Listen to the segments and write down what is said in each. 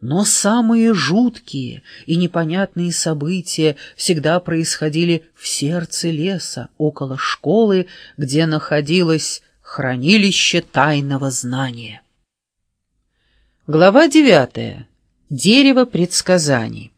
Но самые жуткие и непонятные события всегда происходили в сердце леса, около школы, где находилось хранилище тайного знания. Глава девятая. Дерево предсказаний.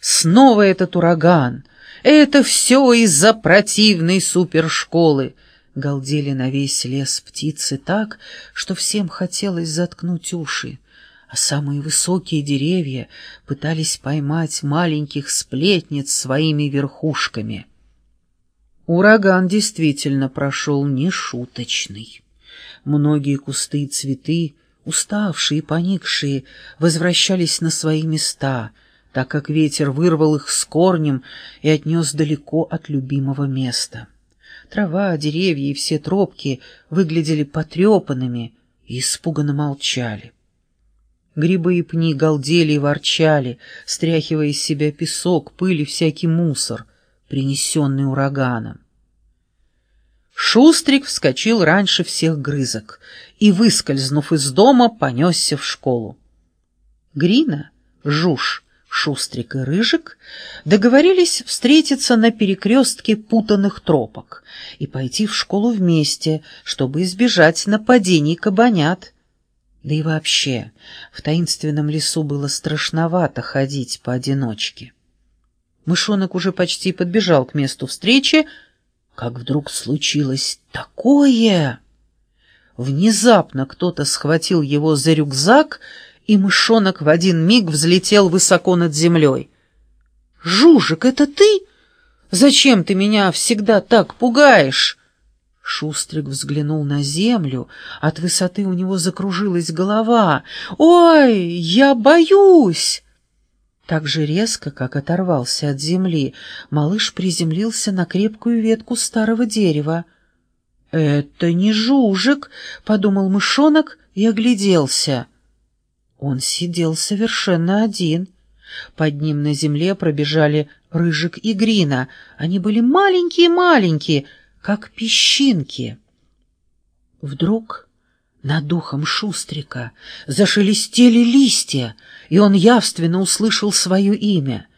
Снова этот ураган. Это все из-за противной супершколы. Галдели на весь лес птицы так, что всем хотелось заткнуть уши а самые высокие деревья пытались поймать маленьких сплетниц своими верхушками. Ураган действительно прошел нешуточный. Многие кусты и цветы, уставшие и поникшие, возвращались на свои места, так как ветер вырвал их с корнем и отнес далеко от любимого места. Трава, деревья и все тропки выглядели потрепанными и испуганно молчали. Грибы и пни галдели и ворчали, стряхивая из себя песок, пыль и всякий мусор, принесенный ураганом. Шустрик вскочил раньше всех грызок и, выскользнув из дома, понесся в школу. Грина, Жуж, Шустрик и Рыжик договорились встретиться на перекрестке путанных тропок и пойти в школу вместе, чтобы избежать нападений кабанят. Да и вообще, в таинственном лесу было страшновато ходить поодиночке. Мышонок уже почти подбежал к месту встречи, как вдруг случилось такое... Внезапно кто-то схватил его за рюкзак, и мышонок в один миг взлетел высоко над землей. «Жужик, это ты? Зачем ты меня всегда так пугаешь?» Шустрик взглянул на землю, от высоты у него закружилась голова. «Ой, я боюсь!» Так же резко, как оторвался от земли, малыш приземлился на крепкую ветку старого дерева. «Это не жужик», — подумал мышонок и огляделся. Он сидел совершенно один. Под ним на земле пробежали Рыжик и Грина. Они были маленькие-маленькие, как песчинки. Вдруг над духом Шустрика зашелестели листья, и он явственно услышал свое имя.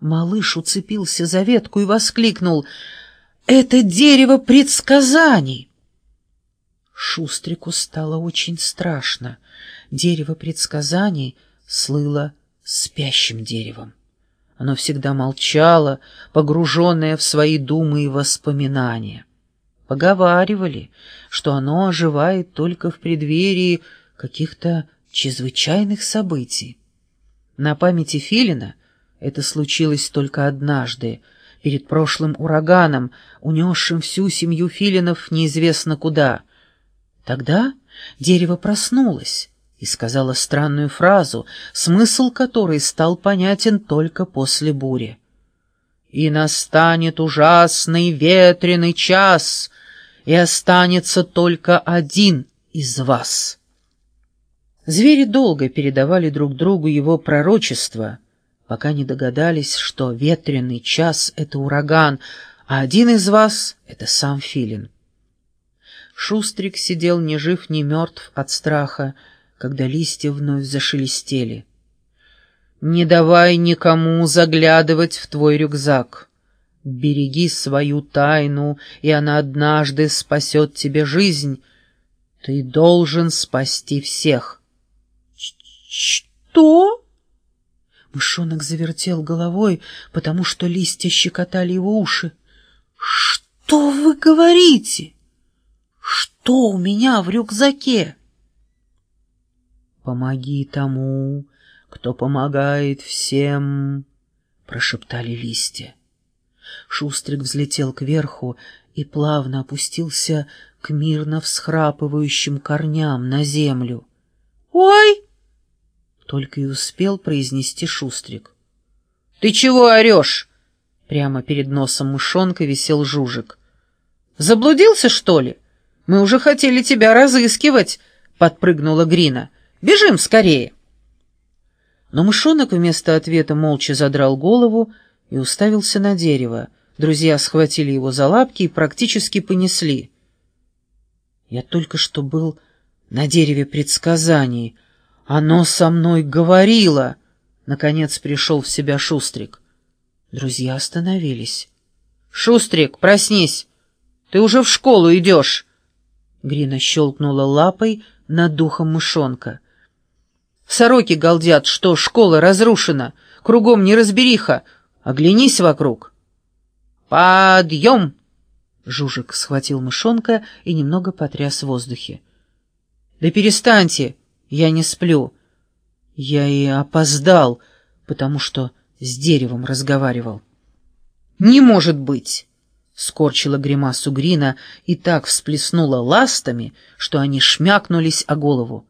Малыш уцепился за ветку и воскликнул «Это дерево предсказаний!» Шустрику стало очень страшно. Дерево предсказаний слыло спящим деревом. Оно всегда молчало, погруженное в свои думы и воспоминания. Поговаривали, что оно оживает только в преддверии каких-то чрезвычайных событий. На памяти Филина это случилось только однажды, перед прошлым ураганом, унесшим всю семью Филинов неизвестно куда. Тогда дерево проснулось и сказала странную фразу, смысл которой стал понятен только после бури. «И настанет ужасный ветреный час, и останется только один из вас». Звери долго передавали друг другу его пророчество, пока не догадались, что ветреный час — это ураган, а один из вас — это сам Филин. Шустрик сидел ни жив, ни мертв от страха, когда листья вновь зашелестели. «Не давай никому заглядывать в твой рюкзак. Береги свою тайну, и она однажды спасет тебе жизнь. Ты должен спасти всех». «Что?» Мышонок завертел головой, потому что листья щекотали его уши. «Что вы говорите? Что у меня в рюкзаке?» «Помоги тому, кто помогает всем», — прошептали листья. Шустрик взлетел кверху и плавно опустился к мирно всхрапывающим корням на землю. «Ой!» — только и успел произнести Шустрик. «Ты чего орешь?» Прямо перед носом мышонка висел Жужик. «Заблудился, что ли? Мы уже хотели тебя разыскивать!» — подпрыгнула Грина. Бежим скорее!» Но мышонок вместо ответа молча задрал голову и уставился на дерево. Друзья схватили его за лапки и практически понесли. «Я только что был на дереве предсказаний, Оно со мной говорило. Наконец пришел в себя Шустрик. Друзья остановились. «Шустрик, проснись! Ты уже в школу идешь!» Грина щелкнула лапой над духом мышонка. «Сороки галдят, что школа разрушена, кругом неразбериха. Оглянись вокруг!» «Подъем!» Жужик схватил мышонка и немного потряс в воздухе. «Да перестаньте! Я не сплю. Я и опоздал, потому что с деревом разговаривал». «Не может быть!» — скорчила гримасу Грина и так всплеснула ластами, что они шмякнулись о голову.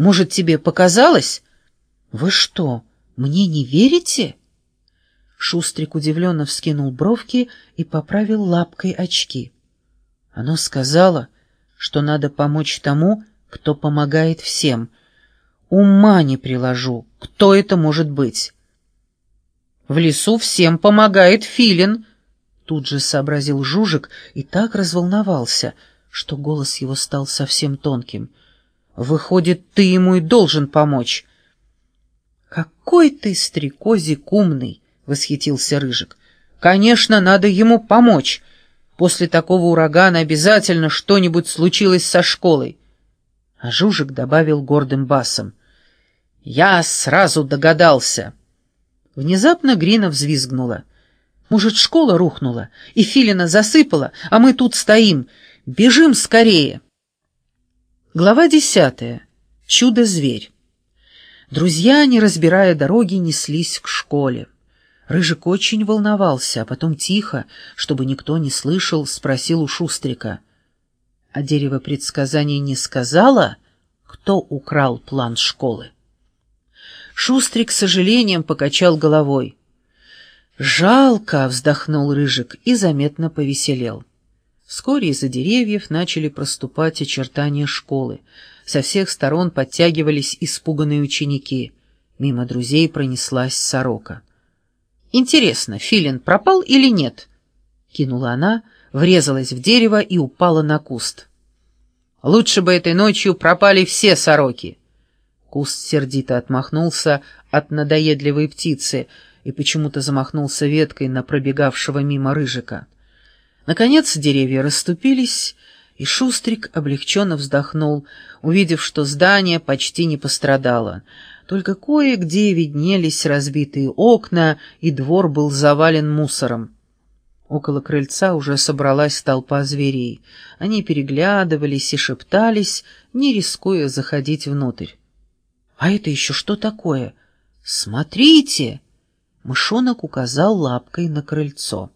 «Может, тебе показалось?» «Вы что, мне не верите?» Шустрик удивленно вскинул бровки и поправил лапкой очки. Оно сказала, что надо помочь тому, кто помогает всем. Ума не приложу, кто это может быть. В лесу всем помогает филин, тут же сообразил Жужик и так разволновался, что голос его стал совсем тонким. Выходит, ты ему и должен помочь. Какой ты стрекозик умный! восхитился Рыжик. «Конечно, надо ему помочь. После такого урагана обязательно что-нибудь случилось со школой». А Жужик добавил гордым басом. «Я сразу догадался». Внезапно Грина взвизгнула. «Может, школа рухнула, и Филина засыпала, а мы тут стоим. Бежим скорее!» Глава десятая. Чудо-зверь. Друзья, не разбирая дороги, неслись к школе. Рыжик очень волновался, а потом тихо, чтобы никто не слышал, спросил у Шустрика. А дерево предсказаний не сказала, кто украл план школы? Шустрик с сожалением покачал головой. «Жалко!» — вздохнул Рыжик и заметно повеселел. Вскоре из-за деревьев начали проступать очертания школы. Со всех сторон подтягивались испуганные ученики. Мимо друзей пронеслась сорока. «Интересно, филин пропал или нет?» Кинула она, врезалась в дерево и упала на куст. «Лучше бы этой ночью пропали все сороки!» Куст сердито отмахнулся от надоедливой птицы и почему-то замахнулся веткой на пробегавшего мимо рыжика. Наконец деревья расступились, и Шустрик облегченно вздохнул, увидев, что здание почти не пострадало — только кое-где виднелись разбитые окна, и двор был завален мусором. Около крыльца уже собралась толпа зверей. Они переглядывались и шептались, не рискуя заходить внутрь. «А это еще что такое? Смотрите!» Мышонок указал лапкой на крыльцо.